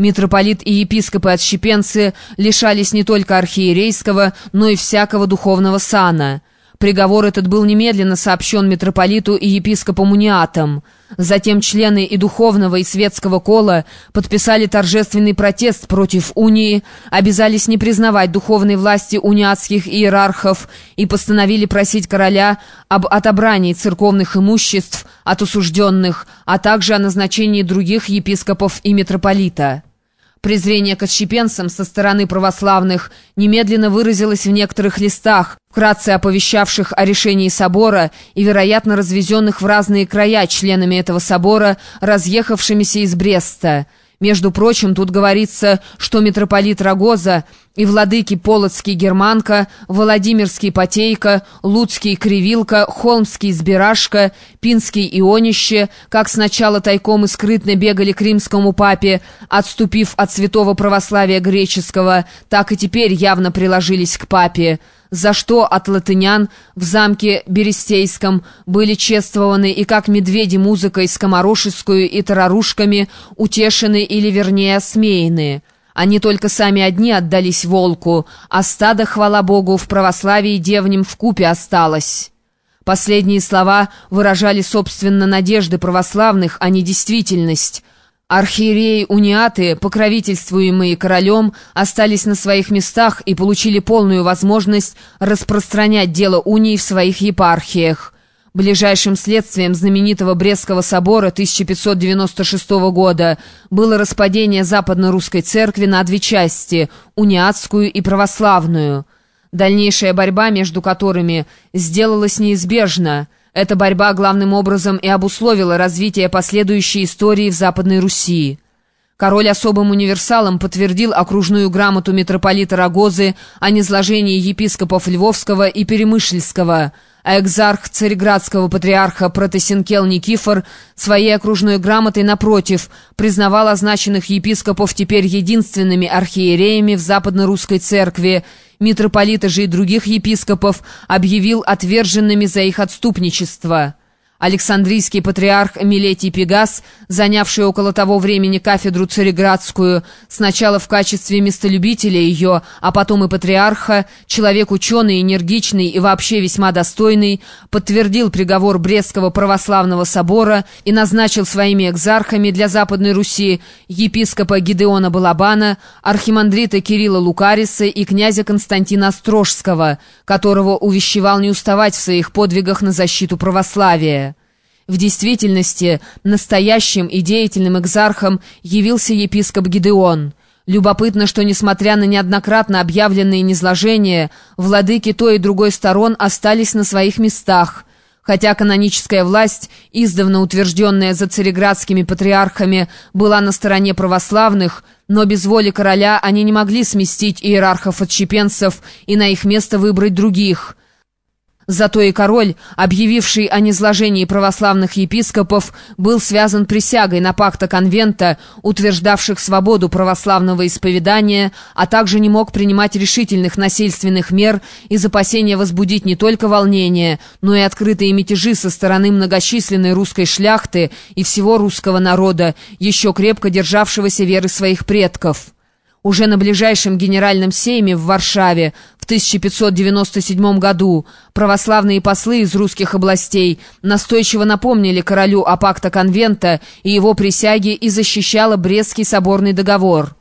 Митрополит и епископы-отщепенцы лишались не только архиерейского, но и всякого духовного сана. Приговор этот был немедленно сообщен митрополиту и епископам униатам. Затем члены и духовного, и светского кола подписали торжественный протест против унии, обязались не признавать духовной власти униатских иерархов и постановили просить короля об отобрании церковных имуществ от осужденных, а также о назначении других епископов и митрополита. Презрение к отщепенцам со стороны православных немедленно выразилось в некоторых листах, вкратце оповещавших о решении собора и, вероятно, развезенных в разные края членами этого собора, разъехавшимися из Бреста. Между прочим, тут говорится, что митрополит Рогоза и владыки Полоцкий Германка, Владимирский Потейка, Луцкий Кривилка, Холмский Сбирашка, Пинский Ионище, как сначала тайком и скрытно бегали к римскому папе, отступив от святого православия греческого, так и теперь явно приложились к папе за что от латынян в замке Берестейском были чествованы и как медведи музыкой скоморошескую и тарарушками утешены или вернее осмеяны. Они только сами одни отдались волку, а стадо, хвала Богу, в православии девнем купе осталось. Последние слова выражали, собственно, надежды православных, а не действительность. Архиереи-униаты, покровительствуемые королем, остались на своих местах и получили полную возможность распространять дело унии в своих епархиях. Ближайшим следствием знаменитого Брестского собора 1596 года было распадение Западно-Русской церкви на две части – униатскую и православную. Дальнейшая борьба между которыми сделалась неизбежна – эта борьба главным образом и обусловила развитие последующей истории в Западной Руси. Король особым универсалом подтвердил окружную грамоту митрополита Рогозы о низложении епископов Львовского и Перемышльского, а экзарх цареградского патриарха Протесенкел Никифор своей окружной грамотой, напротив, признавал означенных епископов теперь единственными архиереями в западно-русской церкви митрополита же и других епископов объявил отверженными за их отступничество. Александрийский патриарх Милетий Пегас, занявший около того времени кафедру Цареградскую, сначала в качестве местолюбителя ее, а потом и патриарха, человек ученый, энергичный и вообще весьма достойный, подтвердил приговор Брестского православного собора и назначил своими экзархами для Западной Руси епископа Гидеона Балабана, архимандрита Кирилла Лукариса и князя Константина Острожского, которого увещевал не уставать в своих подвигах на защиту православия. В действительности, настоящим и деятельным экзархом явился епископ Гидеон. Любопытно, что, несмотря на неоднократно объявленные низложения, владыки той и другой сторон остались на своих местах, хотя каноническая власть, издавна утвержденная за цареградскими патриархами, была на стороне православных, но без воли короля они не могли сместить иерархов-отщепенцев и на их место выбрать других – Зато и король, объявивший о низложении православных епископов, был связан присягой на пакта конвента, утверждавших свободу православного исповедания, а также не мог принимать решительных насильственных мер из опасения возбудить не только волнение, но и открытые мятежи со стороны многочисленной русской шляхты и всего русского народа, еще крепко державшегося веры своих предков. Уже на ближайшем генеральном сейме в Варшаве в 1597 году православные послы из русских областей настойчиво напомнили королю о пакта конвента и его присяге и защищала Брестский соборный договор.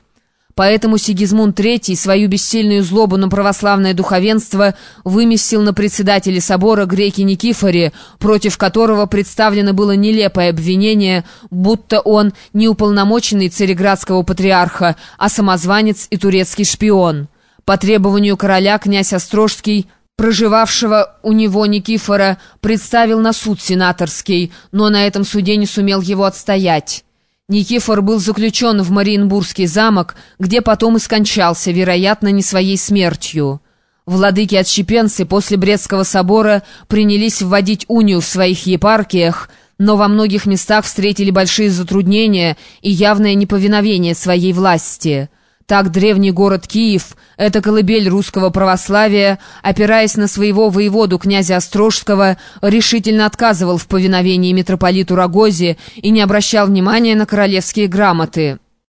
Поэтому Сигизмунд III свою бессильную злобу на православное духовенство выместил на председателе собора греки Никифоре, против которого представлено было нелепое обвинение, будто он не уполномоченный цареградского патриарха, а самозванец и турецкий шпион. По требованию короля князь Острожский проживавшего у него Никифора, представил на суд сенаторский, но на этом суде не сумел его отстоять. Никифор был заключен в Мариенбургский замок, где потом и скончался, вероятно, не своей смертью. Владыки-отщепенцы после Брестского собора принялись вводить унию в своих епархиях, но во многих местах встретили большие затруднения и явное неповиновение своей власти – так древний город Киев, эта колыбель русского православия, опираясь на своего воеводу князя Острожского, решительно отказывал в повиновении митрополиту Рогозе и не обращал внимания на королевские грамоты.